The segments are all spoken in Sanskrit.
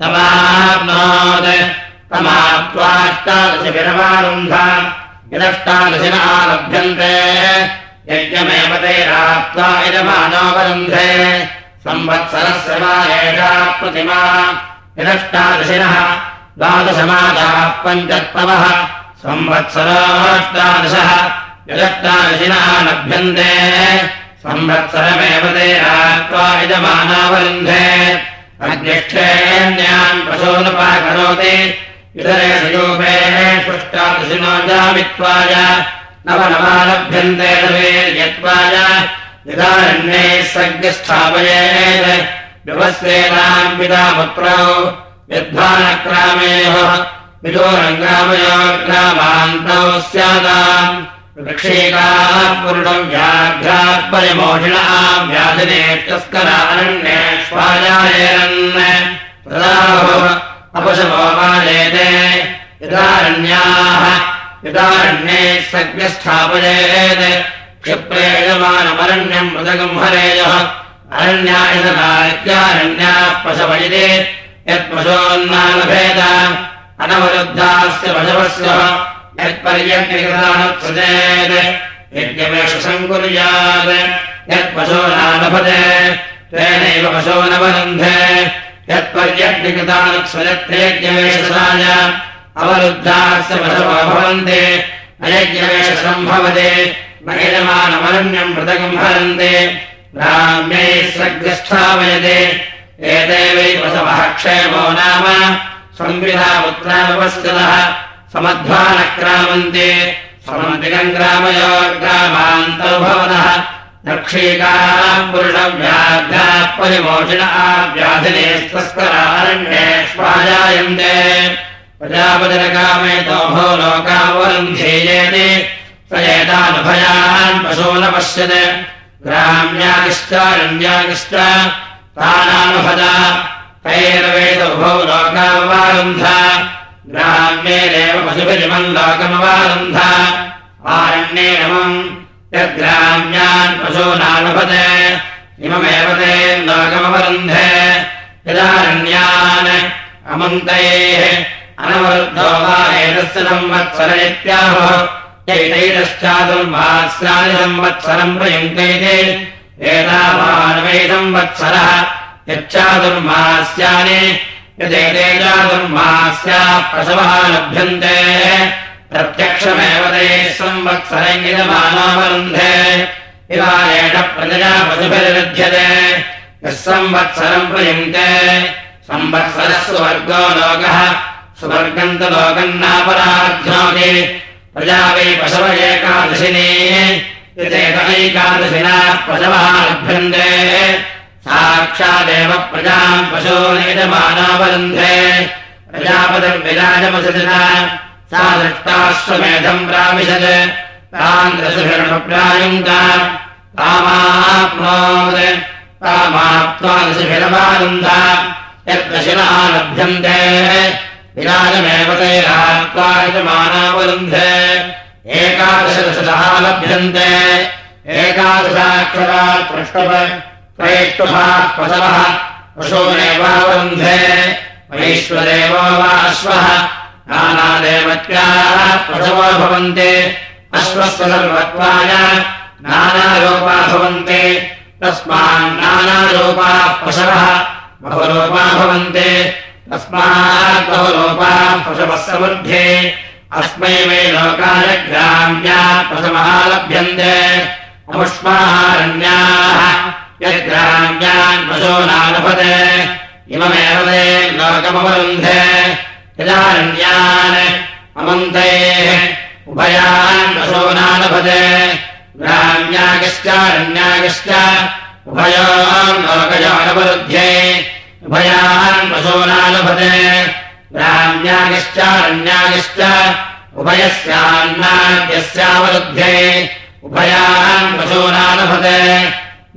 तमाप्नोत्। तमाप्त्वाष्टादशभिरवारुन्ध। यदष्टादशिना लभ्यन्ते यज्ञमेव ते यजमानोपरुन्धे संवत्सरस्य वा एषा प्रतिमा। यदष्टादशिनः द्वादशमादाः पञ्चत्तवः संवत्सराष्टादशः यदष्टादशिनः लभ्यन्ते। संवत्सरमेव ते रात्वा यजमानावरुन्धे। अग्निष्ठेन्यान् पशूनुपाकरोति इतरेषु यूपेष्टादशिनो जामित्वाय। नवनवालभ्यन्ते यत्त्वाय यदारण्ये सज्ञस्थापयेत्। व्यवस्येनाम् पिता पुत्रौ यद्भानक्रामेव विदोरङ्गामयो ग्रामान्तौ स्यादाम् वृक्षेकाः पूर्णम् व्याघ्राः परिमोषिणः व्याधिनेष्करारण्येष्वाजायरन् अपशमोपायेते यदारण्याः यदारण्ये सज्ञस्थापयेत्। क्षिप्रेयमानमरण्यम् मृदगम् हरेयः अरण्यायतनात्यारण्याः पशवयिते यत्पशोन्नालभेद अनवरुद्धास्य यत्पर्यज्ञकृतानुत्सृजत्यज्ञमेषसाय अवरुद्धास्य पशवो भवन्ति। अयज्ञमेषसम्भवते न यजमानमरण्यम् मृतकम् हरन्ति। ग्राम्यैः सग्रस्थावयते एतेवै वसवः क्षेमो नाम संविधा पुत्रावस्कृतः समध्वानक्रामन्ते समन्तिकम् ग्रामयो ग्रामान्तौ भवतः दक्षीकाः पुरुषव्याघ्राः परिमोषिणः व्याधिनेस्तस्करारण्येष्वाजायन्ते प्रजापतिरकामेतो भो लोकावरुन्धेयेति स एतानुभयान् पशो न पश्यत् ग्राम्यागिश्चारण्यागिश्च तानानुभजा तैर्वेदुभौ लोकावरुन्ध ग्राम्येरेव पशुभिरिमम् लोकमवारुन्ध। आरण्येनमम् यद्ग्राम्यान् पशूनानुभते इममेव ते लोकमवरुन्धे। यदारण्यान् अमन्तैः अनवरुद्धो वा एतस्य संवत्सर इत्याहो। चैतैतश्चातुर्मास्यानि संवत्सरम् प्रयुङ्क्ते एतावानवै संवत्सरः यच्चातुर्मास्यानि यदेते चातुर्मास्याः पशवः लभ्यन्ते। प्रत्यक्षमेव इवारेण प्रजया पशुभिर्लभ्यते यः संवत्सरम् प्रयुङ्क्ते। संवत्सरः सुवर्गो लोकः। सुवर्गम् तु लोकम् नापराध्नोति प्रजा वै पशव एकादशिनी यदेकैकादशिना पशवः लभ्यन्ते साक्षादेव प्रजाम् पशो निजमानावरुन्धे प्रजापतिर्विराजमसजना सा ताम् दशभिरणप्रायुङ्गा तामाप्नोत्। तामाप्त्वा दशभिरमानन्द यद्दशिनः लभ्यन्ते यजमानावरुन्धे एकादशदशतः लभ्यन्ते एकादशाक्षरात् पृष्टव त्रैष्टुभाः पशवः। पशूनेवावरुन्धे। वैश्वदेवो वा अश्वः। नानादेवत्याः पशवो भवन्ति। अश्वस्य सर्वत्वाय नानारूपा भवन्ति। तस्मान्नानारूपाः पशवः बहुरूपा भवन्ति। तस्मात् बहुरूपाः पशवः समृद्धे। अस्मै वै लोकाय ग्राम्या पशवः लभ्यन्ते अमुष्मारण्याः यद्ग्राम्यान् पशूनालभते इममेव ते लोकमवरुन्धे। यदारण्यान् अमन्तैः। उभयान् पशूनालभते ग्राम्यागिश्चारण्यागिश्च उभयान् लोकयोनवरुध्ये उभयान् पशूनालभते ग्राम्यागिश्चारण्यागिश्च उभयस्यान्नाद्यस्यावरुध्ये उभयान् पशूनालभते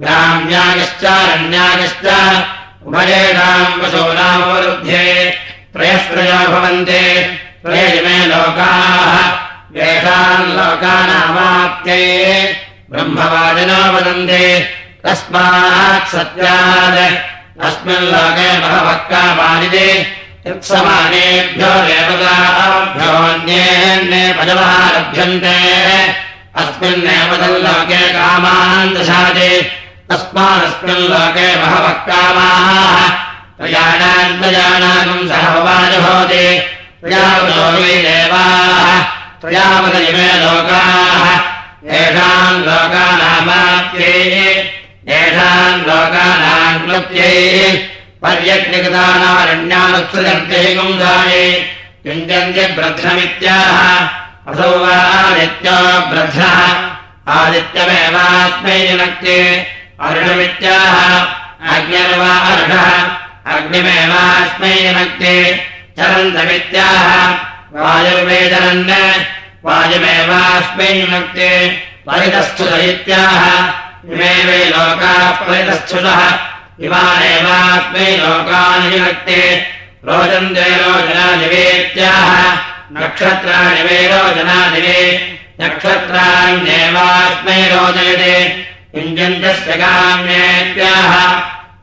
ग्राम्यागिश्चारण्यागिश्च उभयेनाम् पशूनामवरुध्ये त्रयस्त्रयो भवन्ति त्रयजिमे लोकाः लोकानामाप्त्यै ब्रह्मवादिनो वदन्ति तस्मात् सत्यात् अस्मिन् लोके बहवः कामानिति यत्समानेभ्यो देवताभ्योऽन्ये पदवः लभ्यन्ते अस्मिन्नेव तल्लोके कामान् बहवः कामाः। प्रयाणान्तजानाकम् सह लोकाः। येषाम् लोकानामाप्यै। येषाम् पर्यज्ञगतानारण्यानुत्सृजन्तेकुङ्गाये युञ्जन्त्यब्रध्नमित्याह असौ वा आदित्यो ब्रध्नः। आदित्यमेवास्मै जनक्ते अर्णमित्याह। अग्निर्वा अर्णः। अग्निमेवास्मै जनक्ते चरन्तमित्याह। परितस्थुत इत्याह इमे वै लोकाः परितस्थुतः इमानेवास्मै लोकानि विभक्ते रोचन्ते रोचनादिवेत्याह नक्षत्राणि वे रोचनादिवे नक्षत्राण्येवास्मै रोचयते युञ्जन्तस्य काम्येत्याह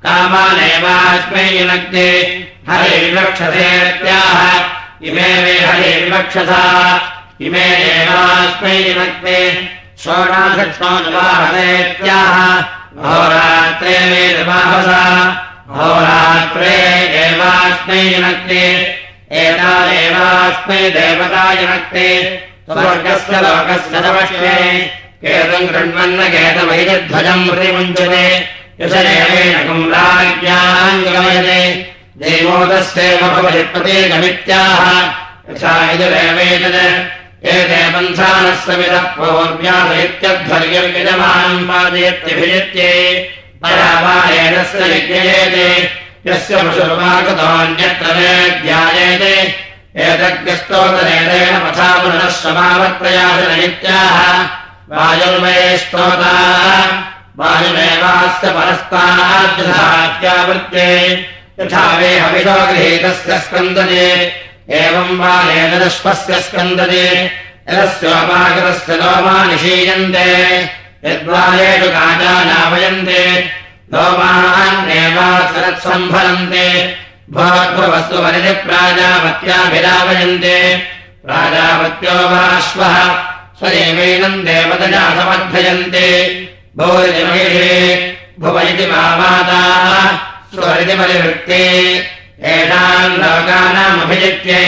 कामानेवास्मै युनक्ते हरिविवक्षसेत्याह इमे वे हरिविवक्षसा इमे एवास्मै युनक्ते होरात्रे वेदमाहसा होरात्रे एवास्मै जनक्ते एतादेवास्मै देवता जनक्ते स्वर्गस्य लोकस्य तपश्ये केतम् कृण्वन्न केतवैजध्वजम् प्रतिमुञ्चते। यशदेवेन राज्ञाम् गमयते देवोदस्यैव भवति प्रतीकमित्याह। यथा यजुरेवेतत् एते पन्थानः समितः पूर्व्यादयत्यध्वर्यर्यजमानम् पादयत्यभिजित्ये परावायेनस्य यज्ञयेते। यस्य पशुर्वाकृतोऽन्यत्र ध्यायेते एतज्ञस्तोतरेतेन पथा पुनः समावप्रयासननित्याः वायुर्वये स्तोता वायुमेवास्य परस्ताद्यथात्यावृत्ते यथा वे हविषो गृहीतस्य स्कन्दते। एवम् वा एतदश्वस्य स्कन्दते यदस्योपाकृतस्य लोमा निषीयन्ते यद्वारेषु काचानावयन्ते लोमान्नेवासरत्सम्भरन्ते भवद्भवस्तु वरिति प्राजापत्याभिरावयन्ते। प्राजापत्यो वाश्वः स्वदेवैनम् देवतजा समर्थयन्ते भोरितिमहिषे भुव इति मामाताः स्वरिति परिवृत्ते एषाम् लोकानामभिजित्ये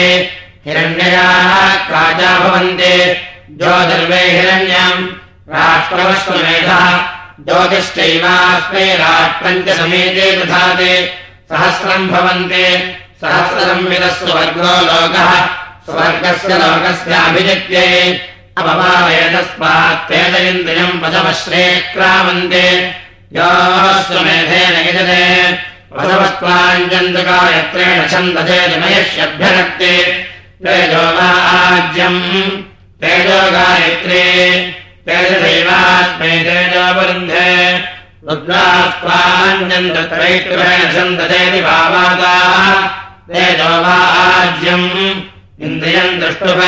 हिरण्ययाः प्राजा भवन्ति ज्योतिर्वे हिरण्यम् राष्ट्रवश्वमेधः ज्योतिश्चैवास्मै राष्ट्रम् च समेते दधाते सहस्रम् भवन्ति सहस्रम् विदः स्वर्गो लोकः स्वर्गस्य लोकस्याभिजित्ये अपवावेदस्मात्तेन इन्द्रियम् पदवश्रे क्रामन्ते योऽश्वमेधेन यजते वसवस्त्वाञ्जन्तकायत्रेण छन्दसे जमयष्यभ्यनक्ते तेजो आज्यम्। गायत्रे। तेजदैवास्मै तेजोवरुन्धे रुद्रास्त्वाञ्जन्तत्रैत्रेण छन्दसेति भावादाः तेजो वा आज्यम्। इन्द्रियम् द्रष्टुभ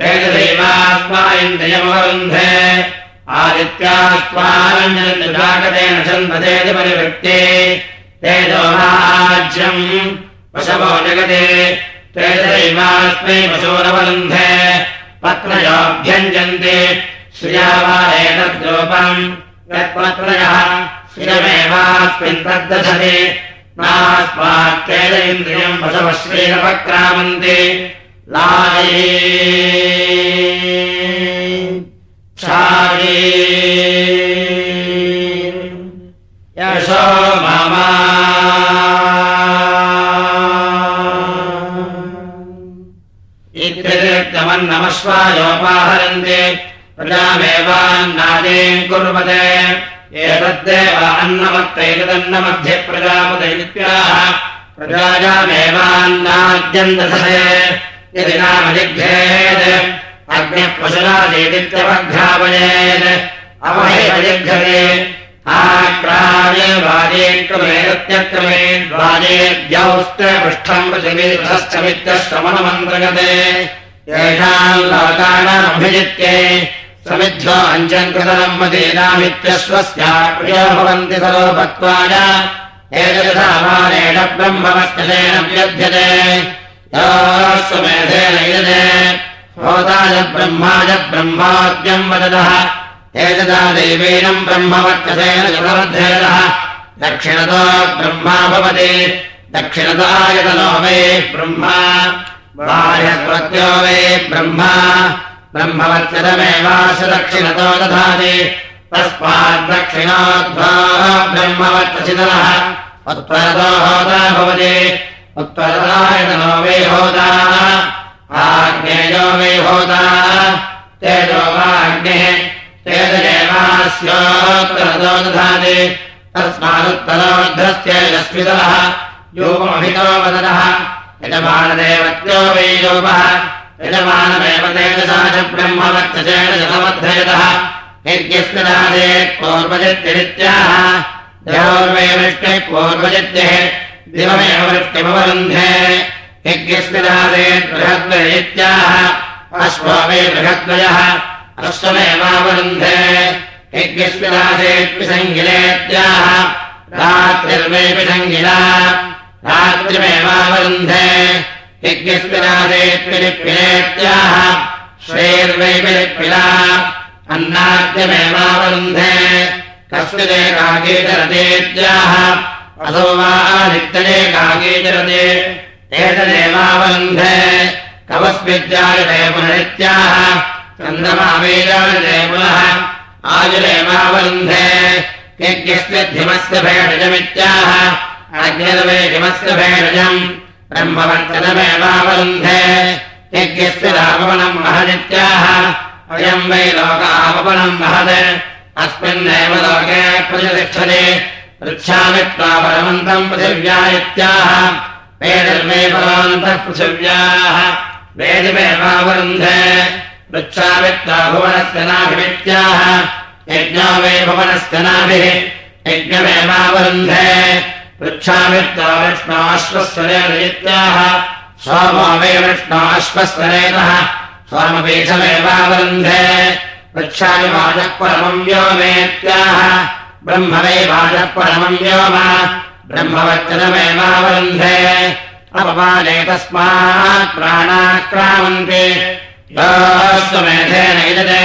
तेजदैवास्मा इन्द्रियमवरुन्धे। आदित्यास्त्वाञ्जन्तजागतेन छन्दसेति परिवृत्ते तेजोहाज्यम् पशवो जगते तेजदैवास्मै पशोरवरुन्धे पत्रयोऽभ्यञ्जन्ते श्रिया वा एतद्रूपम् यत्पत्रयः श्रियमेवास्मिन् तद्दशति नास्मात् तेज इन्द्रियम् पशवः श्रीरपक्रामन्ति। लाये इत्यतिरिक्तमन्नमश्वायोपाहरन्ति प्रजामेवान्नादीम् कुर्वते। एतद्देव अग्निः पशुरादेदित्यवघ्रापयेत् अवहेपजिघ्रते आक्रामे वाजे क्रमेत्यक्रमे द्वाजे द्यौश्च पृष्ठम् मित्यश्रमणमन्त्रगते येषाम् लोकानामभिजित्ये मदीनामित्यश्वस्या प्रियो भवन्ति एतदसामानेन ब्रह्मवस्ततेन व्यध्यते स्वमेधेन यजते होताय ब्रह्माय ब्रह्माद्यम् वदतः। एतदा देवीनम् ब्रह्मवर्चसेन जलवर्धेनः दक्षिणतो ब्रह्मा भवति। दक्षिणतायतनो वे ब्रह्मा बाह्यत्वत्यो वे ब्रह्मा ब्रह्मवर्चतमेवाश दक्षिणतो दधाति आग्नेयो वे होता। तेजो वाग्नेः तेजदेवास्योत्तरतो दधाति। तस्मादुत्तरोद्धस्येजस्वितः योगमभितो वदनः यजमानदेवत्यो वै यजमानमेव तेजसा च ब्रह्मवर्चसेन जलमध्ययतः यज्ञस्य दादेत् पूर्वजित्यरित्याह देवोर्वै वृष्टिः पूर्वजित्यः दिवमेव वृष्टिमवरुन्धे। बृहद्वयित्याह अश्वो वै बृहद्वयः। अश्वमेवावरुन्धे। यज्ञस्य दासेत्पि सङ्गिलेत्याह रात्रिर्वैपि सङ्गिला रात्रिमेवावरुन्धे यज्ञस्य दासेत्पिलिप्पिलेत्याह श्रेर्वैपिलिप्पिला अन्नाद्यमेवावरुन्धे कस्यदेकागीचरतेत्याह असो वा नित्यदेकागीचरते एतदेवावरुन्धे कवस्विद्यायते पुनरित्याह। चन्द्रमावेजायते पुनः। आयुरेवावरुन्धे यज्ञस्य धिमस्य भेषजमित्याह अग्निर्वे हिमस्य भेषजम् ब्रह्मवर्चनमेवावरुन्धे यज्ञस्य रापवनम् महदित्याह। अयम् वै लोक आपवनम् महत् अस्मिन्नेव लोके प्रतिष्ठते पृच्छामि त्वा परमन्तम् पृथिव्या इत्याह। वेदर्वे परमन्तः पृथिव्याः। वेदिमेवावरुन्धे पृच्छामि त्वा भुवनस्य नाभिमित्याह। यज्ञो वै भुवनस्य नाभिः। यज्ञमेवावरुन्धे पृच्छामि त्वा विष्णोश्वस्वरेण इत्याह सोमो वै विष्णोश्वस्वरेतः स्वामपीठमेवावरुन्धे पृच्छामि वाचः परमम् व्योमेत्याह ब्रह्म वै वाचः परमम् व्योम ब्रह्मवचनमेवावरुन्धे अपमाने तस्मात् प्राणाक्रामन्ते योऽस्वमेधेन इदते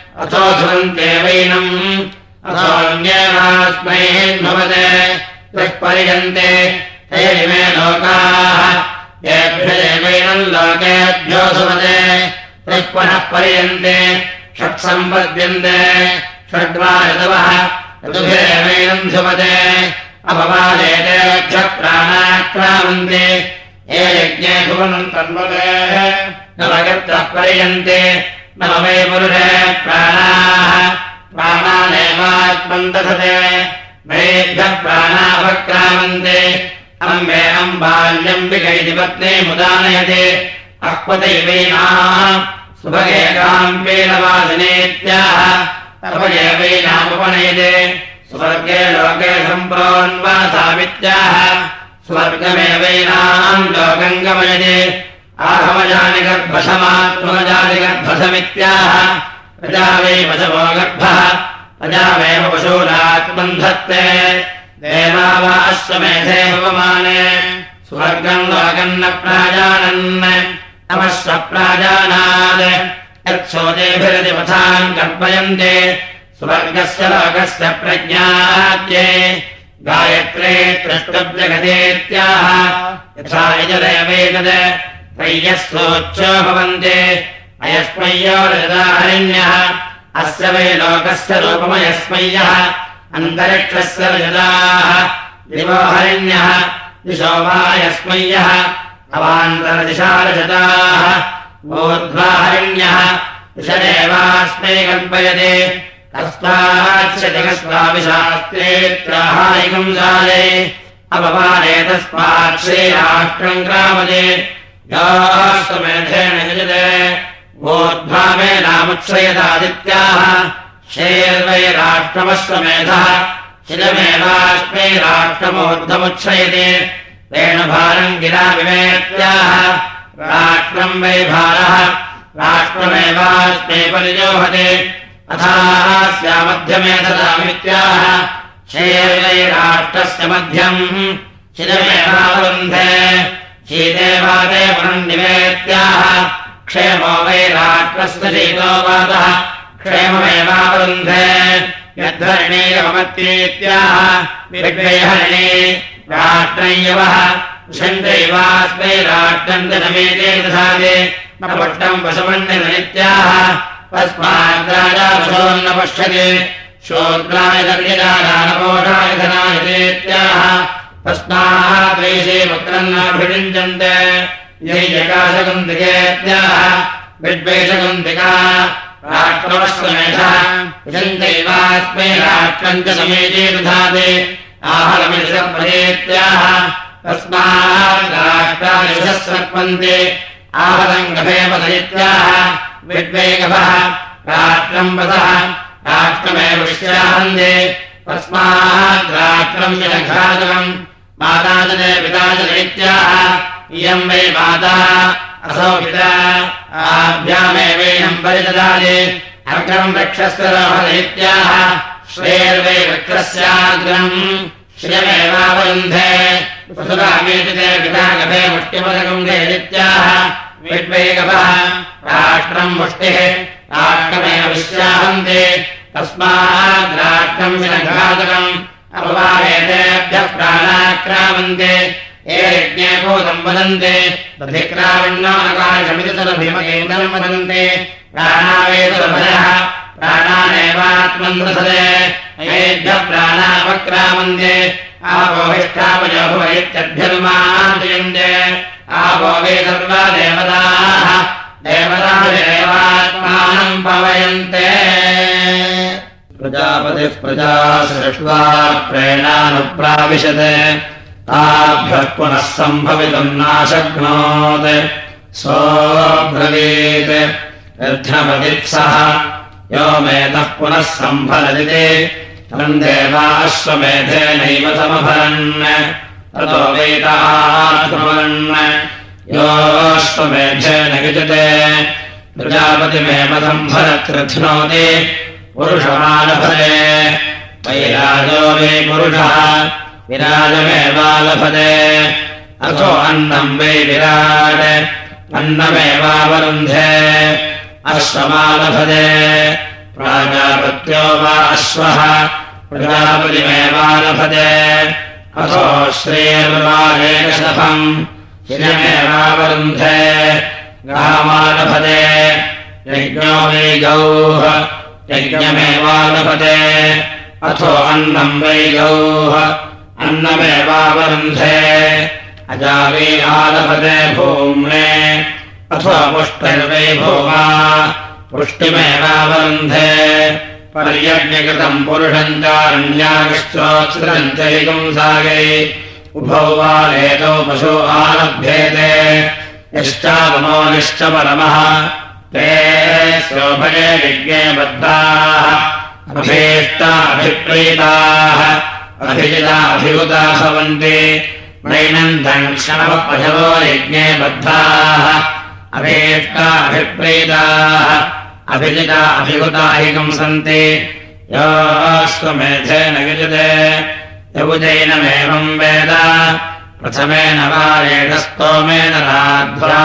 अथो ध्रुवन्ते वैनम्। ध्रुवते दुष्पर्यन्ते ते इमे लोकाः। येभ्यदेवैनम् लोकेभ्यो ध्रुवते तः पुनः पर्यन्ते षट्सम्पद्यन्ते षड्वा ऋतवः ऋतुभिरेवैनम् ध्रुवते अपवादेतेभ्यः प्राणाक्रामन्ते। ये यज्ञे भुवनम् तन्वतेः नवगत्रः पर्यन्ते नव वै पुरुषे प्राणाः। प्राणानेवात्मम् दधते मेभ्यः प्राणापक्रामन्ते अम्बे अम्बाल्यम् विकैति पत्ने मुदानयते। अह्वदैवैनाः सुभगेकाम्बेनवादिनेत्याह तपयेवैनामुपनयते स्वर्गे लोके सम्प्रोन्वासामित्याह स्वर्गमेवैनाम् लोकम् गमयते आहमजानि गर्भसमात्मजानि गर्भसमित्याह प्रजा वै पशवो गर्भः प्रजामेव पशूनात्मम् धत्ते देवा वा अश्वमेधे भवमाने स्वर्गम् लोकम् न प्राजानन्। नमश्व प्राजानात्। यत्सोदेभिरतिपथाम् कल्पयन्ते स्वर्गस्य लोकस्य प्रज्ञाद्ये। गायत्रे द्रष्टव्यगतेत्याह यथा यजदेवेतत् त्रय्यः सोच्चो भवन्ते अयस्मय्योरदाहरिण्यः अस्य वै लोकस्य रूपमयस्मय्यः। अन्तरिक्षस्य रजदाः दिवो हरिण्यः। दिशो वा यस्मय्यः अवान्तरदिशारजताः हरिण्यः। ऋषदेवास्मै कल्पयते। तस्माच्छतिकस्वामिशास्त्रेत्याहायिकम् साले अपवादे तस्मात् ग्रामदे यास्तमेधेन यजते। वोद्भावे नामुत्सयदादित्याः शेर्वै तेन भारम् गिरा विवेत्याः। राष्ट्रम् वै भारः। राष्ट्रमेवास्मै परिजोहते। अथास्यामध्यमे ददामित्याह शेर्वै राष्ट्रस्य मध्यम्। शिरमेवावरुन्धे शीतेवादे पुनर्निवेत्याः क्षेमो वै राष्ट्रस्य शीतोवादः क्षेममेवावरुन्धे। यद्धरणीयमत्येत्याह विग्रयहरणे राष्ट्रयवः षण्डैवास्मै राष्ट्रम् जनमेते दधाते पष्टम् वसवण्यनित्याः तस्माद्राजाशोन्न पश्यते शोद्राय दर्यजानपोषाय धनायतेत्याह तस्मात् द्वेषे वक्त्रम् नाभिषिञ्चन्ते यैकाशकुन्दिकेत्याह विद्वेषकुन्दिका राष्ट्रवस्वमेधः विशन्त्यैवास्मै राष्ट्रम् च समेते दधाते आहलमिषप्रदेत्याह तस्मात् राष्ट्रादिशः सर्पन्ते आहलम् गभेपदयित्याह विद्वेगभः राष्ट्रम् वदः राष्ट्रमेव विश्राहन्ते तस्मात् राष्ट्रम् जनघातकम् माता जने पिता जनैत्याह इयम् वै माता असौ पिता आभ्यामेवेयम् परिददाति अर्घम् वृक्षस्य रोहदैत्याह श्रेर्वै वृक्षस्याग्रम् श्रियमेवावरुन्धे वसुरामेतिते मुष्टिपदकम् गैत्याह विद्वेगभः राष्ट्रम् मुष्टिः राष्ट्रमेव राष्ट्रम् विनघातकम् अपवादेतेभ्यः प्राणाक्रामन्ते ये यज्ञे भूतम् वदन्ते तधिक्रावण्णाकाशमिति सरभिमकेन्द्रम् वदन्ते वे सर्वा देवताः देवतादेवात्मानम् पवयन्ते। प्रजापतिः प्रजा सृष्ट्वा प्रेणानुप्राविशत् ताभ्यः पुनः सम्भवितुम् नाशक्नोत्। सोऽब्रवीत् यद्धमदित्सः यो मेधः पुनः सम्भरदिते। तम् देवाश्वमेधेनैव समभरन् ततो वेदात्मवन् योऽश्वमेधेन युजते प्रजापतिमेव सम्भरकृध्नोति पुरुषमालभते वैराजो मे पुरुषः विराजमेवालभते। अथो अन्नम् वै विराट् अन्नमेवावरुन्धे। अश्वमालभते। प्राजापत्यो वा अश्वः प्रजापतिमेवालभते। अथो श्रेर्वालेशफम् शिरमेवावरुन्धे गामालभते। यज्ञो वै गौः यज्ञमेवालभते। अथो अन्नम् वै गौः अन्नमेवावरुन्धे अजावै आलभते भूम्ने अथो पुष्टिर्वै भूमा पुष्टिमेवावरुन्धे पर्यज्ञकृतम् पुरुषम् चारण्यागश्चोत्सृतम् चैकम् सागै। उभौ वालेतौ पशो आलभ्येते। यश्चावमो निश्च परमः। ते शोभये यज्ञे बद्धाः अभीष्टाभिप्रीताः। अभिजिताभिभुता भवन्ति। नैनन्दम् क्षणवपशवो यज्ञे बद्धाः। अभीष्टाभिप्रीताः अभिजिता अभिभुताहिकम् सन्ति। योऽस्वमेधेन युजते यबुजैनमेवम् वेद। प्रथमेन राध्वा।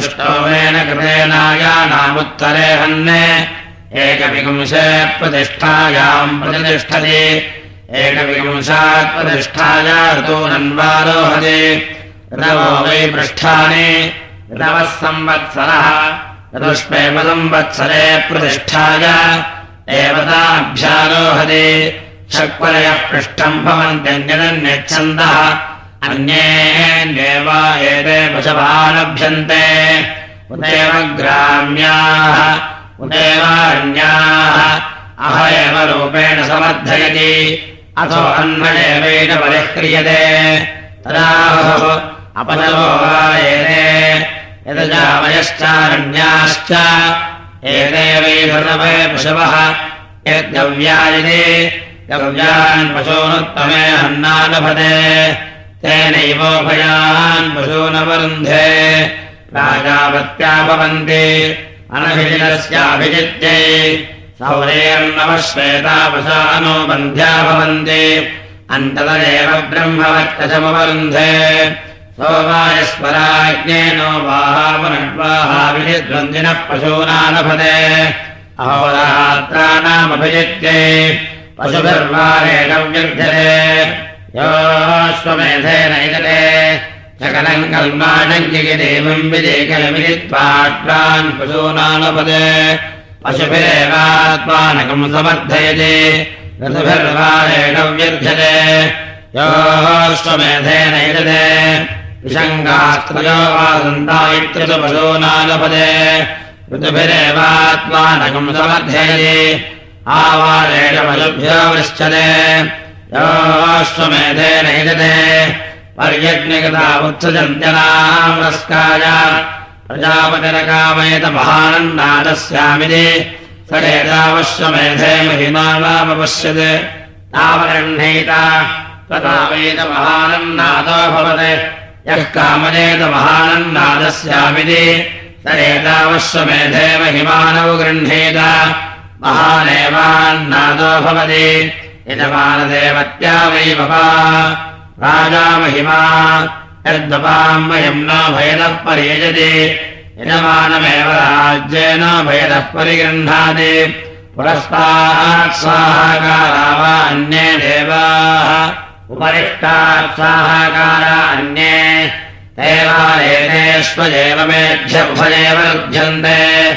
स्तोमेन कृतेनायानामुत्तरे हन्ने। एकविपुंशे प्रतिष्ठायाम् प्रतिष्ठति एकविपुंशात् प्रतिष्ठाया रवो वै पृष्ठानि। रवः संवत्सरः। ऋतुष्मेव संवत्सरे प्रतिष्ठाय। देवताभ्यारोहति षक्परयः पृष्ठम् भवन्त्यन्यदन्यच्छन्दः। अन्येन्येव एते लभ्यन्ते उदेव ग्राम्याः उदेवारण्याः अह एव रूपेण समर्थयति अथो अन्वयेवेन परिह्क्रियते तदाहुः अपनवो वा एते यदजामयश्चारण्याश्च। एते वै धृतवे पशवः। यद्गव्यायते गव्यान् पशूनुत्तमे हन्नालभते। तेनैवोभयान् पशूनवरुन्धे। प्राजापत्या भवन्ति। अनभिजितस्याभिजित्यै सौरेर्नवश्वेतावशानो बन्ध्या भवन्ति। सोमायस्वराज्ञेनो वाहापुनड्वाहाभिजिद्वन्दिनः पशूनालभते अहोरात्राणामभिजित्यै पशुभिर्वारेण व्यर्थ्यते योऽश्वमेधेन इदते सकलम् कल्माणम् जगदेवम् विदेकलमित्वाट्वान् पशूनालपदे पशुभिरेवात्मानकम् समर्थयते ऋतुभिर्वारेण व्यर्थ्यते योऽश्वमेधेन इदते विषङ्गास्त्रयो वादन्तायित्रतु पशूनालपदे ऋतुभिरेवात्मानकम् समर्थयते आवारेण पशुभ्यो वृश्चते। योऽश्वमेधेन इदते पर्यज्ञगता उत्सजन्त्यनामस्काय प्रजापतिरकामयत महानन्नादस्यामिति स एतावश्वमेधे महिमानामपश्यत्। तावगृह्णीत तथावेत महानन्नादो भवत्। यः कामयेत महानन्नादस्यामिति स एतावश्वमेधे महिमानौ गृह्णीत। महानेवान्नादो भवति। यजमानदेवत्या वै भवा। राजा महिमा यद्वपाम् वयम् न भयदः परियजति। यजमानमेव राज्येन भयदः परिगृह्णाति। पुरस्तात् साहाकारा वा अन्ये देवाः। उपरिष्टात् साहाकारा अन्ये उभयेव लुभ्यन्ते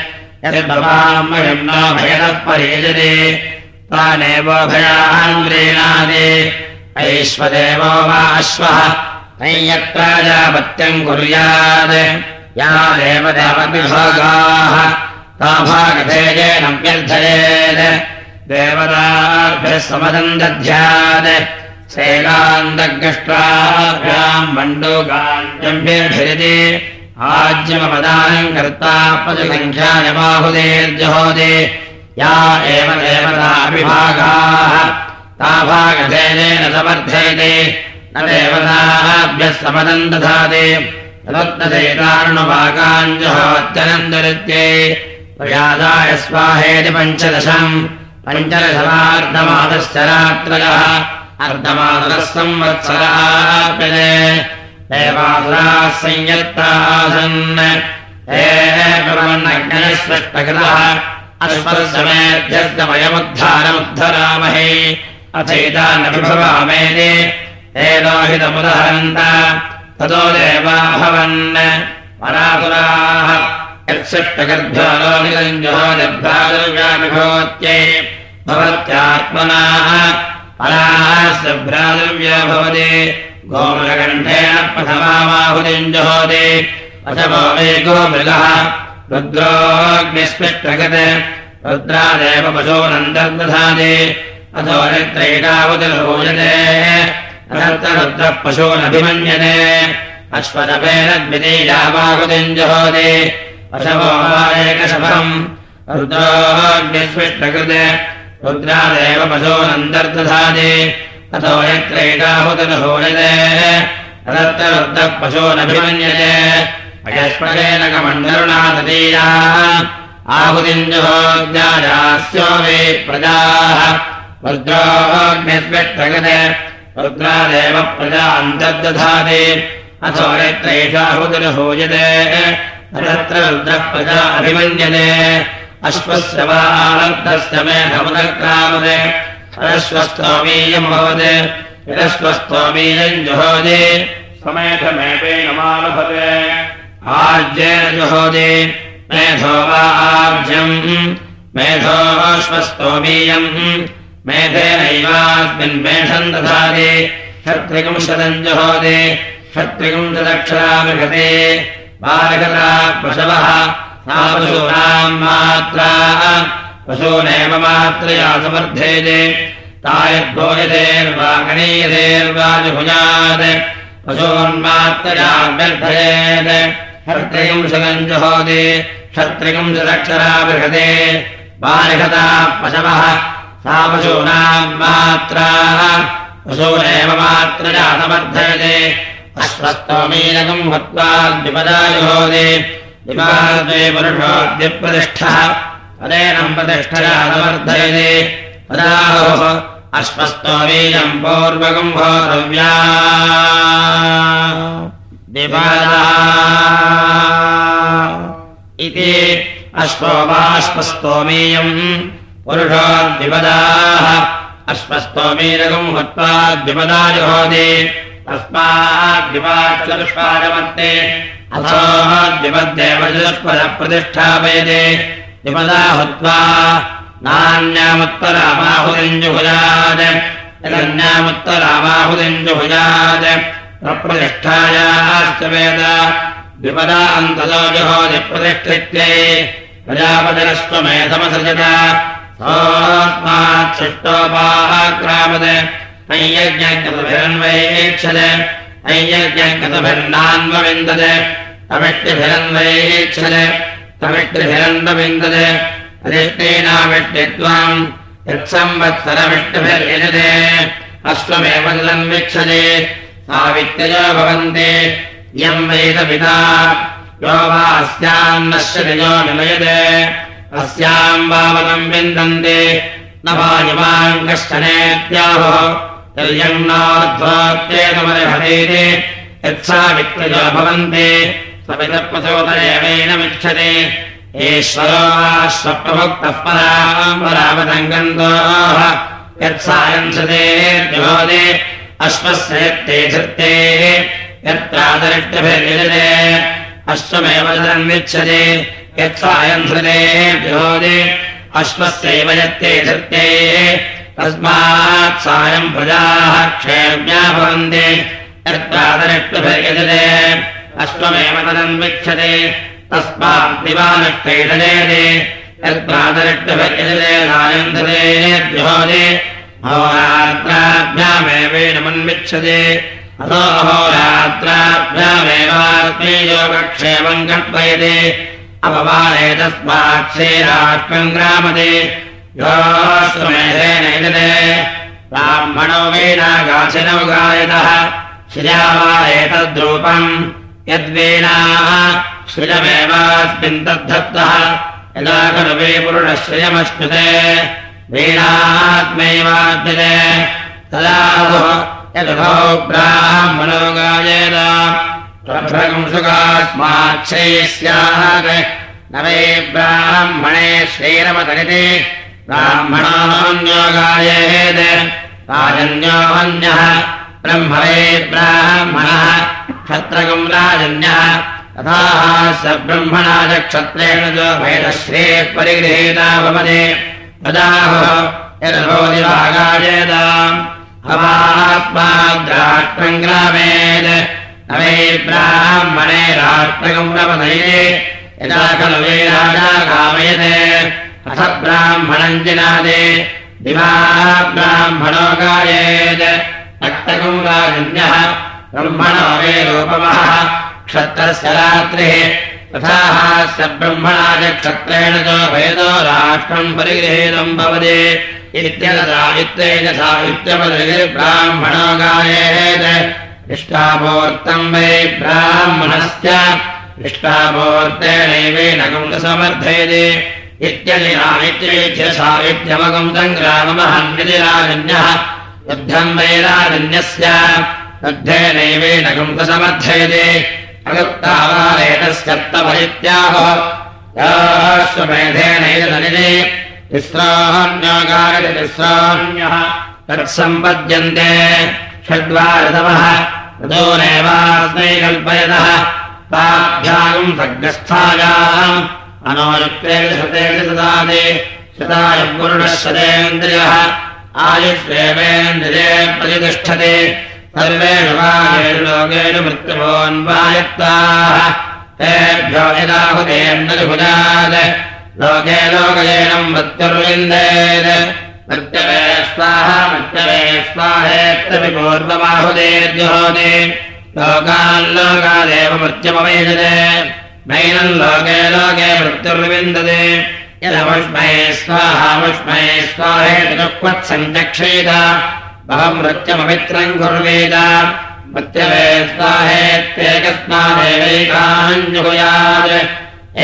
यद्वपाम् वयम् न भयदः परियजति। तानेवोभयान् व्रीणादि ऐश्वदेवो वा अश्वः नैयत्राजापत्यम् कुर्यात्। या देवदेवविभागाः ताभागधेयेन व्यर्थयेत् देवताभ्यः समदम् दध्यात् शैलान्तगष्ट्राभ्याम् मण्डूकान्यम्भिर्भिरति आज्यमपदानम् कर्ता पशुसङ्ख्यायबाहुदेर्जहोदे या एव देवताभिभागाः। ताभागधेन समर्थयते। न तदुत्तदेतारुणभागाञ्जहोत्यनन्दरित्यै प्रयादाय स्वाहेति पञ्चदशम्। पञ्चदशमार्धमादश्च रात्रयः। अर्धमादरः संवत्सराप्यते देवासुराः संयत्तासन्। एवन्नग्नयस्पष्टकृतः अश्वसमेध्यस्तमयमुद्धारमुद्धरामहे अथैतानभिभवामेति एलोहितमुदहन्त ततो देवाभवन् देवाहवन् परासुराः। लोहितम् लोहितञ्जोभ्रातृव्यामिभोत्यै भवत्यात्मनाः। पराः भ्रातृव्या भवति। गोमृगण्ठेन प्रथमाहुतिञ्जहोति अथवो वै गोमृगः रुद्रोऽग्निस्मिट्टगत् रुद्रादेव पशूनन्दर्दधाति अथो नित्रैकावतिर्भूयते अनन्तरुद्रः पशूनभिमन्यते अश्वतपेनद्वितीयावाहुतिञ्जहोति अशवो वा एकशफम् रुद्रोऽग्निस्पृष्टकृत् रुद्रादेव पशूनन्तर्दधाति। अथो यत्रैकाहुतिर्भूयते अनन्तरुद्रः पशूनभिमन्यते अयस्पदेन कमण्डरुणा तदीया आहुतिञ्जहोद्यायास्यो वे प्रजाः। रुद्रोऽग्निस्पृष्टगते रुद्रादेव प्रजा अन्तर्दधाति अथो यत्रैषाहुतिर्भूयते तत्र रुद्रः प्रजा अभिमन्यते। अश्वस्य वा आनन्दस्य मेघमुदक्रामते अश्वस्तोमीयम् भवति। यदश्वस्तोमीयम् जुहोति। समेधमेवेन मालभते। आज्येन जुहोति। मेधो वा आज्यम् मेधोऽश्वस्तोमीयम् मेधेनैवास्मिन् मेषम् दधाति। क्षत्रिकम् शतम् जुहोति क्षत्रिकम् तदक्षरामिषते बालकता पशवः। सा पशूनाम् मात्रा। पशूनेव मात्रया समर्थेते तायद्भोजतेर्वा गणीयतेर्वा जुभुजात् पशून्मात्रया व्यर्थयेत् क्षत्रियंशकम् जुहोति क्षत्रियंशदक्षरा बृहते बालिहता पशवः सा पशूनाम् मात्रा हत्वा जुहोति द्विपाद्वे पुरुषोऽद्यप्रतिष्ठः तदेनम् प्रतिष्ठया समर्थयते तदाहोः अश्वस्तोमीयम् पूर्वकम् होरव्या इति अश्वो वाश्वस्तोमीयम् द्विपदाः अश्वस्तोमीरकम् हत्वा द्विपदा जुहोति। तस्माद्विपाचतुष्पादमत्ते अथो द्विपद्देव चतुष्पदप्रतिष्ठापयते द्विपदा हुत्वा नान्यामुत्तरामाहुरिञ्जुभुजात् यदन्यामुत्तरामाहुरिञ्जुभुजात् प्रप्रतिष्ठायाश्च वेद। द्विपदा अन्ततो जुहोति प्रतिष्ठित्यै। प्रजापतिरस्त्वमेधमसृजत अय्यज्ञकतभिरन्वैक्षत अय्यज्ञकतभिर्नान्वविन्दते। तमिष्टिभिरन्वैक्षत तमिष्टिभिरन्वविन्दते अधिष्ठेनाविष्टित्वम् यत्संवत्सरमिष्टिभिर्यजते अश्वमेव तदन्वीक्षते सावित्ययो भवन्ति। इयम् वेदपिता यो वा अस्याम् नश्यति यो निमयते अस्याम् वावनम् विन्दन्ति न वा युवाम् कश्चनेत्याहुः यत्सावित्रयो भवन्ति। परावतङ्गन्तोः यत्सायंसते द्योदे अश्वस्य यत्ते धृत्ते यत्रादरिष्टभिर्यजते अश्वमेव तदन्विच्छते यत्सायंसते द्योदे अश्वस्यैव यत्ते धृत्ते तस्मात् सायम् प्रजाः क्षेम्या भवन्ति यत्रादरिष्टभिर्यजते अश्वमेव तदन्विच्छते तस्मात् दिवानष्टैषजेते यत्रादरिष्टभिर्यजते सायन्धते द्योदे अहोरात्राभ्यामेवेणमन्विच्छते अथो अहोरात्राभ्यामेवात्मीयोगक्षेमम् कल्पयते तस्मात् श्रीराष्ट्रम् ग्रामते योऽस्वमेधेनैजते ब्राह्मणो वीणागासिनौ गायतः श्रिया वा एतद्रूपम् यद्वीणाः श्रियमेवास्मिन् तद्धत्तः। यदा खलु वे पुरुषश्रियमश्नुते। वीणात्मैवाद्यते। तदा यदभौ ब्राह्मणो गायेन स्यात् न वै ब्राह्मणे श्रीरमतरिति ब्राह्मणोऽन्यो गायेत् राजन्योऽन्यः। ब्रह्म वै ब्राह्मणः। क्षत्रगम् राजन्यः। तथा स ब्रह्मणा च क्षत्रेण च भेदश्रेः परिगृहीता भवति तदाहुः हवात्माद्राष्ट्रम् ग्रामेत् न वै ब्राह्मणे राष्ट्रकम् प्रपदये यदा खलु वै राजा कामयते अथ ब्राह्मणम् जिनादे दिवा ब्राह्मणो गायेत् रक्तकम् राजन्यः ब्रह्मणो वे रूपमः क्षत्रस्य रात्रिः तथा स ब्रह्मणा च क्षत्रेण च भेदो राष्ट्रम् परिगृहीतम् भवति इत्यदायित्वेन साहित्यपदविर्ब्राह्मणो गायेत् इष्टापूर्तम् वै ब्राह्मणस्य इष्टापूर्तेनैवेन कुन्दसमर्थयति इत्यनिरामित्रेभ्य साहित्यमगम् सङ्ग्राममहन्यति राजन्यः युद्धम् वै राजन्यस्य युद्धेनैवेन कुन्दसमर्थयति अगुप्तावारेतस्यत्तभरित्याहो याश्वमेधेनैरनिने तिस्रान्योगारति तिस्रान्यः तत्सम्पद्यन्ते षड्वारतमः ततोरेवास्मै कल्पयतः ताभ्यागम् सर्गस्थायाम् अनोयुक्तेन शतेन ददाति शतायुपुरुषः शतेन्द्रियः। आयुष्वेवेन्द्रिये प्रतिष्ठते। सर्वेषु वागेषु लोकेषु मृत्युभोन्वायत्ताः तेभ्यो यदाहुतेर्नभुजात् लोके लोकयेनम् मृत्युर्विन्देत् मृत्यवे स्वाहा मृत्यवे स्वाहेत्यपि पूर्वमाहुतेर्जुहोति लोकाल्लोकादेव मृत्युमवेजते नैनम् लोके लोके मृत्युर्विन्दते यदमुष्मये स्वाहामुष्मये स्वाहेति दुःखत्सञ्चक्षेत बहुमृत्युममित्रम् कुर्वेद। मृत्यवे स्वाहेत्येकस्मादेवैकाञ्जुहुयात्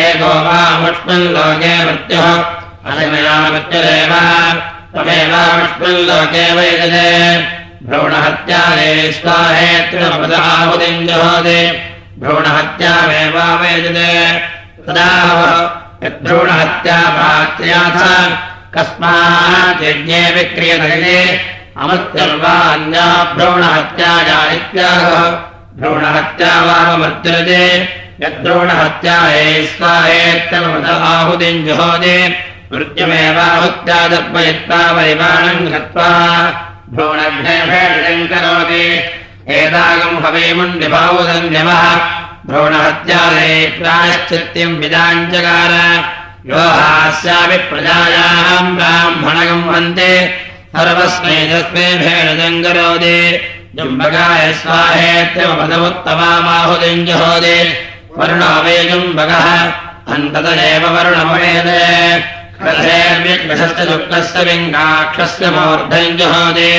एको वामुष्मन् लोके मृत्युः। मृत्युरेव त्वमेवामुष्मन् लोके वैदते भ्रूणहत्यादे स्वाहेत्रिमपदाहुतिम् जुहोति। भ्रूणहत्यामेवावेदते। तदा यद्भ्रूणहत्यापात्र्याथ कस्मात् यज्ञे विक्रियते। अमृत्यर्वा भ्रूणहत्याया इत्याह भ्रूणहत्या वाममृत्युरते यद्भ्रूणहत्याये स्वाहेत्यमृत आहुतिम् जुहोति मृत्युमेवाहुत्यादर्पयित्वा परिमाणम् गत्वा भ्रूणभ्यम् करोति। एतागम् हवेमुण्डिभावुदन्यवः भ्रूणहत्यादये प्रायश्चित्यम् विदाञ्चकार। यो हास्यापि प्रजायाम् ब्राह्मणगम् वन्ते सर्वस्मै तस्मै भेणजम् करोति। जुम्बकाय स्वाहेत्यमपदमुत्तमाहुतिम् जुहोति। वरुणो वे जुम्बकः। अन्ततदेव वरुणमवेद कथेर्व्यग्रहस्य दुःखस्य विङ्गाक्षस्य मूर्धम् जुहोति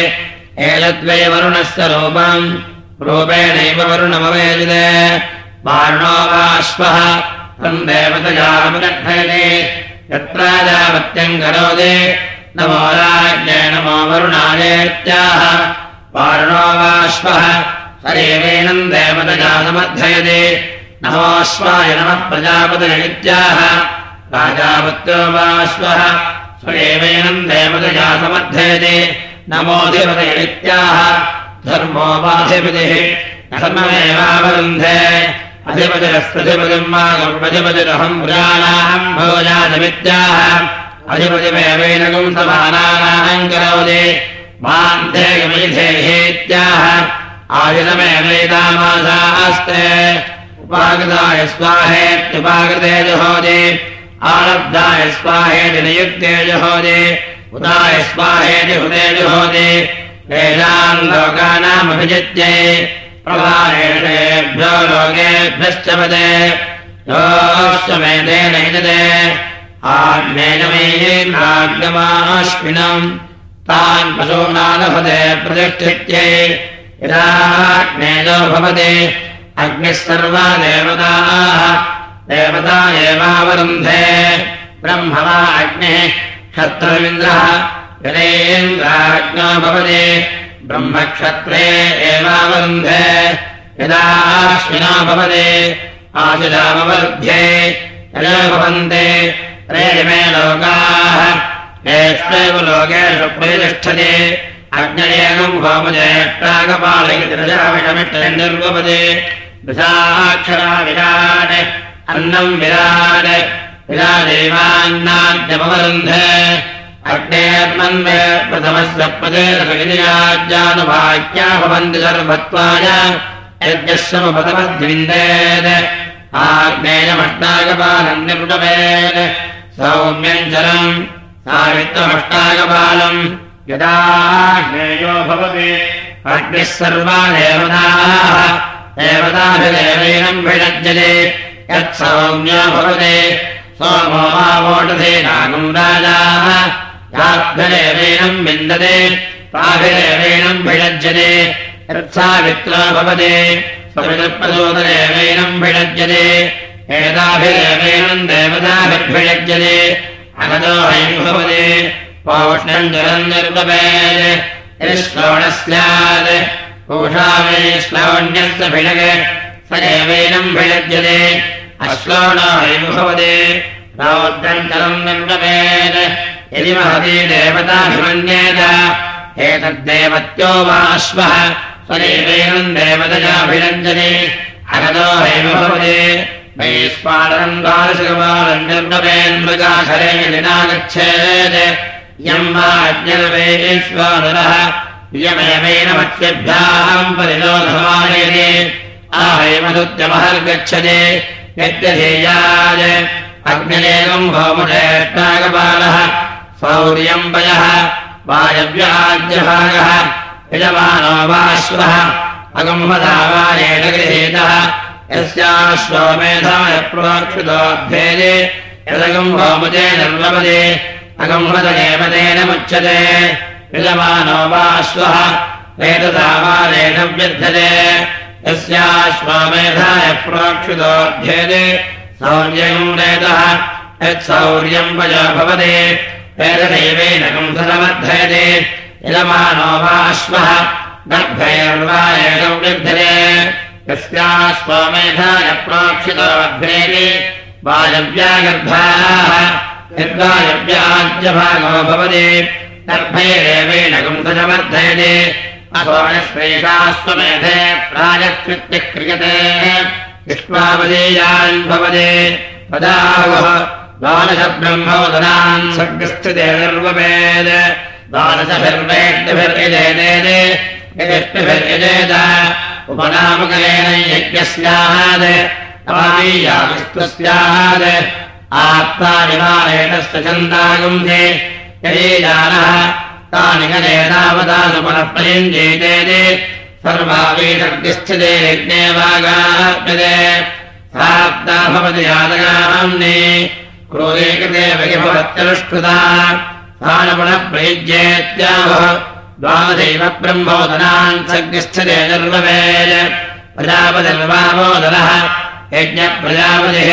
एतद्वै वरुणस्य रूपम्। रूपेणैव वरुणमवेदिते वारुणो वाश्वः तम् देवतयामुदक्षयते यत्र जावत्यम् करोति। नमो राज्ञे नमो वरुणायत्याः वारुणो वाश्वः हरेवेणम् देवतया समर्थयते नमोऽश्वाय नमः प्रजापतयत्याः राजावत्यो वाश्वः स्वयेवेनम् देवतया समर्थयते नमोऽधिपतयत्याः धर्मो वाधिपतिः धर्ममेवावरुन्धे। अधिपतिरस्त्वधिपतिम् मा गर्वधिपतिरहम् पुराणाहम् भोजानमित्याह अधिपतिमेवेनकम् समानानाहम् करोति। मान्धेयमैधेहेत्याह आयुधमेवैतामासास्ते। उपाकृताय स्वाहेत्युपाकृते जुहोति आलब्धाय स्वाहेति नियुक्ते जुहोति उदाय स्वाहेति हुते जुहोति वेदान् लोकानामभिजित्यै प्रभारेभ्यो लोकेभ्यश्च पदे हिजते आग्नेयमेयेन्द्राग्यमाश्विनम् तान् पशूनालभते प्रतिष्ठित्यै यदाग्नेयो भवति अग्निः सर्वा देवताः देवता एवावरुन्धे। ब्रह्म वा अग्निः क्षत्रमिन्द्रः यदेन्द्राज्ञो भवति ब्रह्मक्षत्रे एवावरुन्धे यदाश्विनो भवति आशिरामवरुध्ये यदा भवन्ते लोकाः येष्वेव लोकेषु प्रतिष्ठते। अग्नयेकम् होमजेष्टागपालयितिरजाविषमिष्टनिर्वपदे दशाक्षरा विराट् अन्नम् विराट् विरादेवान्नाद्यमवरुन्धे अग्नेर्मन्वे प्रथमस्य पदेर्विजयाज्ञानुभाग्या भवन्ति सर्वत्वाय यज्ञस्यमपदमद्विन्देत् आग्नेयमष्टागपालम् निर्वपेत् सौम्यञ्जलम् सावित्वमष्टागपालम् यदा ज्ञेयो भवति अग्निः सर्वा देवताः देवताभिदेवैनम् भिषज्यते यत्सौम्यो भवति सोमो वा वोटधेनागम् राजाः याभ्यदेवेनम् विन्दते ताभिदेवेनम् भिषज्यते यत्सावित्रो भवति स्वपितप्रचोददेवेनम् भिषज्यते एताभिदेवेनम् देवताभिर्भिषज्यते अगतो हैम् भवति पौष्णम् जलम् निर्वपेत् यश्लोणः स्यात् पूषामे श्लावण्यस्य भिषग स एवेनम् भिषज्यते भवति। रौद्रम् जलम् निर्वपेत् यदि महती देवताभिमन्येत एतद्देवत्यो वा अश्वः स्वदेवेनम् देवतयाभिरञ्जने अगतो हैव भवति। वैश्वानरम् द्वादशकपालम् निर्णवेन्मृगाखरे यदिनागच्छेत् यम् वा अज्ञनवेश्वानरः इयमेवेन मत्स्यभ्याम् परिलोधमानयते आहैमधुत्यमहर्गच्छते यद्यधेयाय अग्निलेकम् होमुजेष्टागपालः सौर्यम्बयः वायव्याज्यभागः यजमानो वाश्वः अगम्भदावारेण गृहीतः। यस्याश्वमेधाय प्रोक्षितोऽभ्येदे यदगम् निर्वपदे अगम्भदेव तेन मुच्यते यजमानो वाश्वः वेददावारेण व्यर्थते यस्याश्वमेधाय प्रोक्षितोऽध्येदे सौर्यम् यत्सौर्यम् वयो भवते वेददैवेन कंसमर्थयते यजमानो वाश्वः गर्भैर्वारेण व्यर्थते यस्याश्वमेधाय प्रोक्षितोऽभ्येदे वायव्यागर्भाः यद्वायव्याज्यभागो भवति गर्भैरेवेण कंसमर्थयते अथोणश्रेषास्वमेधे प्रायकृत्यः क्रियते। विष्वावदेयान् भवते पदावः द्वादशब्रह्मोदनान् सर्गस्थिते निर्वपेद द्वादशभिर्वेष्टिभिर्यजेदेदे यजेष्टिभिर्यजेत उपनामकलेन यज्ञस्यात् अवामीयाविष्टस्यात् आत्मानिवारेणस्य छन्दागुन्धे यदीजानः तानि गणे तावदानुपुनः प्रयुञ्जेते सर्वावीरग्निस्थिते यज्ञे वागाप्यते साप्ता भवति यादगाम्ने क्रोधे कृते वैभवत्यनुष्कृता स्थानपुनः प्रयुज्येत्यावः द्वादशैव ब्रह्मोदनान् सग्निस्थिते निर्ववेज प्रजापतिर्वामोदनः यज्ञप्रजापतिः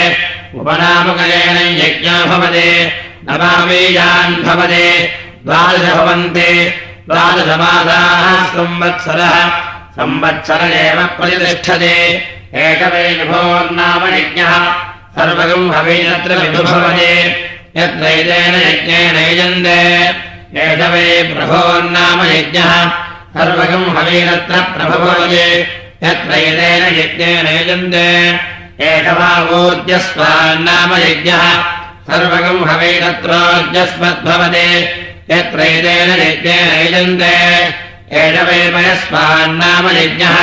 उपनामकलेन यज्ञो भवते नवामीयान् भवते द्वादश भवन्ति द्वादशमासाः संवत्सरः। संवत्सर एव प्रतिष्ठते। विभोर्नाम यज्ञः सर्वगम् हवीनत्र विभुभवते। यत्रैतेन यज्ञेन यजन्ते एषवे प्रभोर्नाम यज्ञः सर्वगम् हवीनत्र प्रभवते यत्रैतेन यज्ञेन यजन्ते एकभावोद्यस्वान्नाम यज्ञः सर्वगम् हवैरत्रोर्जस्मद्भवते यत्रैतेन यज्ञेन यजन्ते एषवे पयस्वान्नाम यज्ञः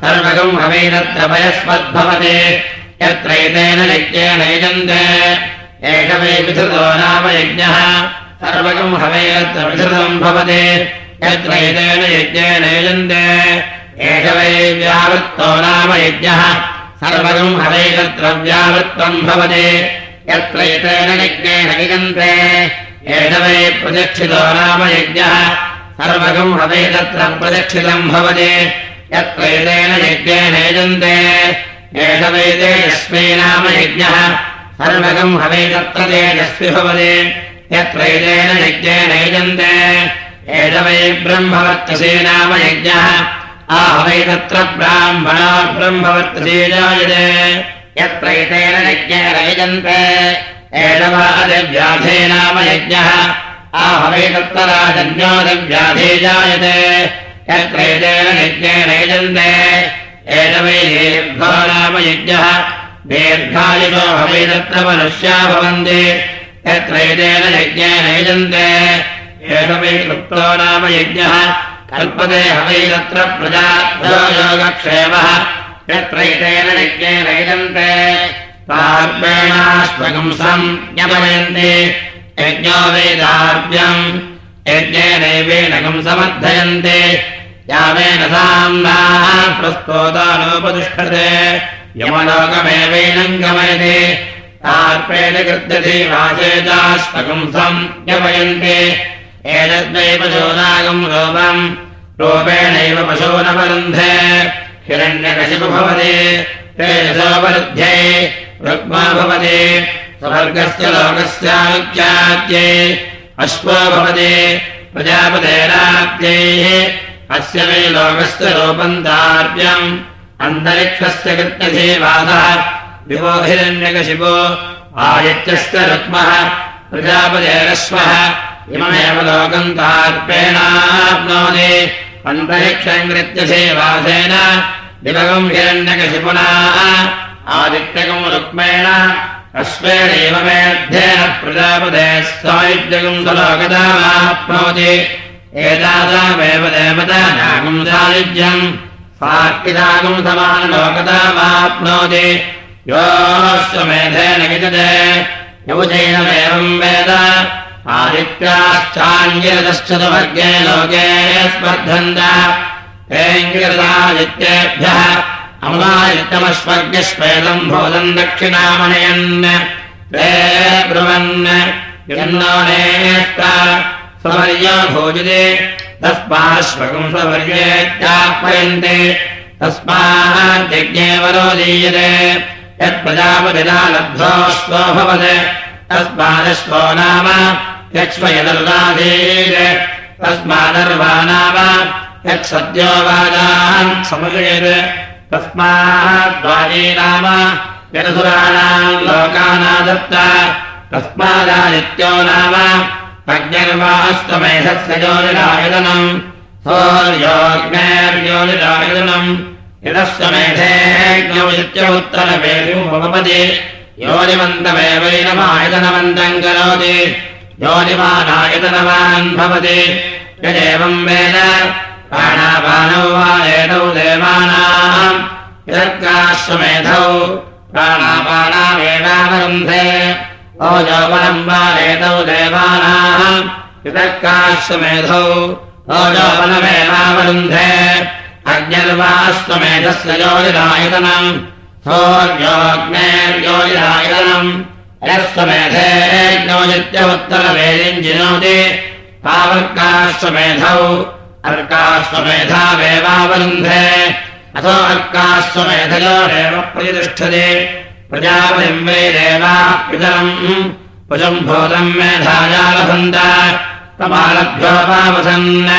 सर्वगम् हवैरत्र पयस्मद्भवते यत्रैतेन यज्ञेन यजन्ते एषवे विधृतो नाम यज्ञः सर्वगम् हवैरत्र विधृतम् भवते। यत्रैतेन यज्ञेन यजन्ते एषवे व्यावृत्तो नाम यज्ञः सर्वगम् हवैरत्र व्यावृत्तम् भवते। यत्र एतेन यज्ञेन यजन्ते एषवे प्रतिष्ठितो नाम यज्ञः। सर्वगम् हवे तत्र प्रतिष्ठितम् भवति। यत्र एतेन यज्ञेन यजन्ते। एषवे तेजस्वी नाम यज्ञः। सर्वगम् हवे तत्र तेजस्वि भवति। यत्र एतेन यज्ञेन यजन्ते। एषवे ब्रह्मवर्तसे नाम यज्ञः। आहवै तत्र ब्राह्मणा ब्रह्मवर्तसे जायते। यत्र एतेन यजन्ते एषवादिव्याधे नाम यज्ञः आहवै तत्र राजन्योदिव्याधे जायते यत्र एतेन यज्ञेन यजन्ते एषवै दीर्घो नाम यज्ञः दीर्घायुनो हवै तत्र मनुष्या भवन्ति। यत्र एतेन यज्ञेन यजन्ते एषवै कृप्तो नाम यज्ञः कल्पते हवै तत्र प्रजा योगक्षेमः यत्र एतेन यज्ञेन यजन्ते ज्ञपयन्ति। यज्ञो समर्थयन्ति यावेन साम्नाः प्रस्तोतानोपतिष्ठते यमलोकमेवैनम् गमयति। कृत्यति वाचेताश्वगुंसम् ज्ञपयन्ति। पशूनागम् रूपम् रूपेणैव पशूनवरुन्धे। हिरण्यकशिपु भवति। तेजसोपरुध्ये रुक्मा भवति स्वर्गस्य लोकस्यानुख्यात्यै अश्वो भवति प्रजापतेरात्यैः अस्य वै लोकस्य रूपम् दार्प्यम् अन्तरिक्षस्य कृत्यधीवादः विभो हिरण्यकशिपो आदित्यस्य रुक्मः। प्रजापतेरश्वः। इममेव लोकम् तार्पेणाप्नोति अन्तरिक्षम् कृत्यधीवासेन दिवगम् हिरण्यकशिपुना आदित्यकम् रुक्मेण अश्वेणैव मेध्येन प्रजापदे सायुज्यगम् सुलोकदामाप्नोति एतादामेव देवतानागम् सायुज्यम् साक्षिदागम् समानलोकदामाप्नोति योऽश्वमेधेन विजते यौजैनमेवम् वेद। आदित्याश्चाङ्गिरतश्च वर्गे लोके स्पर्धन्त। हेङ्गिरदादित्येभ्यः अमलादित्यमस्वर्गश्वेदम् भोदम् दक्षिणामनयन् ब्रुवन् यन्नो नेष्टा स्ववर्यो भोजते तस्माश्वकम् स्ववर्येत्याह्वयन्ते तस्माद्यज्ञे वरो दीयते यत्प्रजापतिना लब्धोऽश्वो भवत् तस्मादश्वो नाम यक्ष्व यदर्वाधीत् तस्मादर्वा नाम यत्सद्यो वादान् समजयत् तस्माद्वाजी नाम यदसुराणाम् लोकानादत्त तस्मादादित्यो नाम अज्ञर्वास्तमेधस्य योनिरायतनम् सौर्योग्नेर्योनिरायतनम् यदस्वमेधेज्ञौचित्य उत्तरवेदुपपदि योनिमन्तमेवैनमायतनमन्तम् करोति योनिमानायतनवान् भवति। यदेवम् वेद प्राणापानौ वा एतौ देवानाम् यदर्काश्वमेधौ प्राणापानामेवावरुन्धे ओजोपनम् वा एतौ देवानाम् यदर्काश्वमेधौ ओजोपनमेवावरुन्धे अग्निर्वाश्वमेधस्य योनिरायतनम् सोऽर्योग्नेर्योनिरायतनम् यस्वमेधेज्ञोजित्य उत्तरवेदिम् जिनोति तावर्काश्वमेधौ अर्काश्वमेधावेवावरुन्धे। अथो अर्काश्वमेधयोरेव प्रतिष्ठते। प्रजापतिम् वै देवा पितरम्। पुजम् भूतम् मेधायालभन्त तमालभ्योपावसन्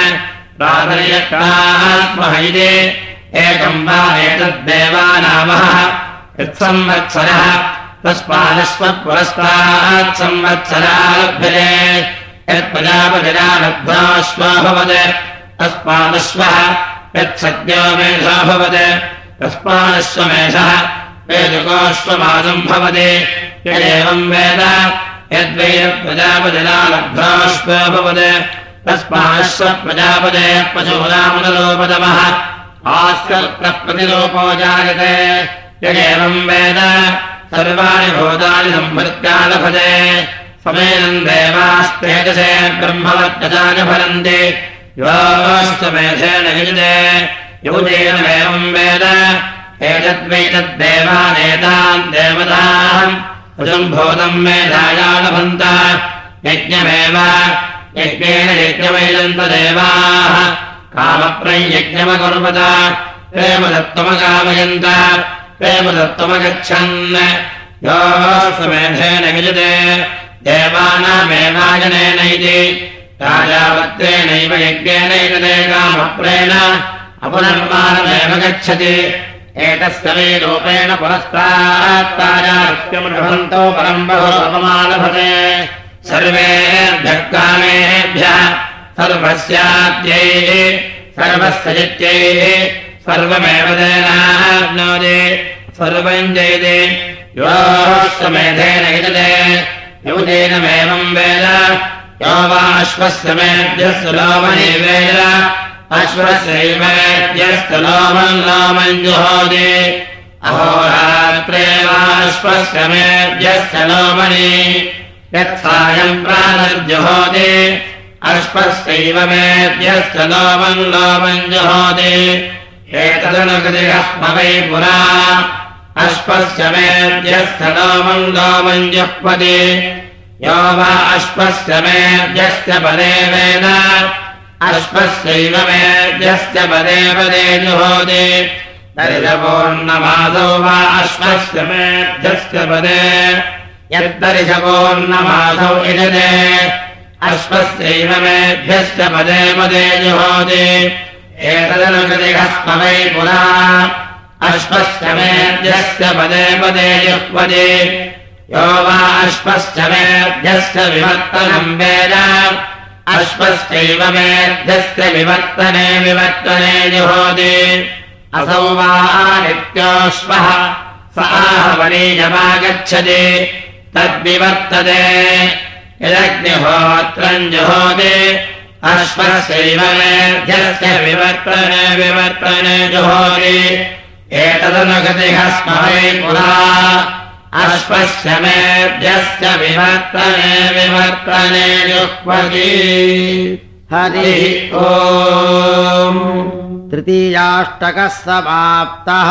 प्रातर्यक्तात्महैदे एकम् वा एतद्देवानामः। यत्संवत्सरः। तस्मादस्मत्पुरस्तात् संवत्सरालभ्यते। यत्प्रजापतिरालब्धाश्वा भवत् तस्मादश्वः यत्सद्यो मेधा भवत्। तस्मादश्वमेधः वेदकोऽश्वमादम् भवति। यदेवम् वेद यद्वै प्रजापतिरालब्धाश्वा भवत्। तस्माश्व प्रजापते पशूनामुदलोपदमः आस्कप्रतिलोपो जायते। यदेवम् वेद, सर्वाणि भूतानि सम्भृत्यालभते समेनम् देवास्तेजसे ब्रह्मवत्यजानि फलन्ति योस्तमेधेन युजते युजेनमेवम् वेद। एतद्वैतद्देवानेतान् देवताम् भुजम् भूतम् मेधायालभन्त यज्ञमेव। यज्ञेन यज्ञमैदन्त देवाः कामप्रयज्ञमकुर्वत प्रेमदत्तमकामयन्त। प्रेमदत्तमगच्छन्। योऽस्वमेधेन युजते देवानामेवाजनेन इति राजावत्रेणैव यज्ञेनैतदे कामप्रेण अपनर्माणमेव गच्छति। एतस्य वै रूपेण पुरस्तात्ताजात्यमृभन्तौ परम् बहु अपमालभते सर्वेभ्यः कामेभ्यः सर्वस्याद्यै सर्वस्य सर्वमेव देनाप्नोति सर्वम् जयते योऽश्वमेधेन युजते युजेनमेवम् वेद यो वा अश्वस्य मेभ्यस्तु लोमनि वेद अश्वस्यैवेद्यस्तु लोमम् लोमम् जुहोति। अहोरात्रे वाश्वस्य मेभ्यश्च लोमनि यत्सायम् प्रातर्जुहोति अश्वस्यैव लोमम् लोमम् जुहोति। एतदनुकृतिहस्म वै पुरा अश्वस्य लोमम् लोमम् जुह्वति यो वा अश्वस्य मेभ्यश्च पदे वेद अश्वस्यैव मेभ्यश्च पदे पदे जुहोति दर्शपूर्णमासौ वा अश्वस्य मेभ्यश्च पदे यद्दर्शपूर्णमासौ इजते अश्वस्यैव मेभ्यश्च पदे पदे जुहोति एतदनुकृतिहस्म वै पुरा अश्वस्य मेभ्यश्च पदे पदे जुह्वति यो वा अश्वश्च मेभ्यश्च विवर्तनम् वेद। अश्वश्चैव मेभ्यश्च विवर्तने विवर्तने जुहोति। असौ वा नित्योऽश्वः स आहवनीयमागच्छति तद्विवर्तते। यदग्निहोत्रम् जुहोति। अश्वस्यैव मेभ्यस्य विवर्तने विवर्तने जुहोति। एतदनुगतिः स्मरे पुरा अश्वस्य मेभ्यस्य विवर्तने विवर्तने जुह्वति। हरिः ओ तृतीयाष्टकः समाप्तः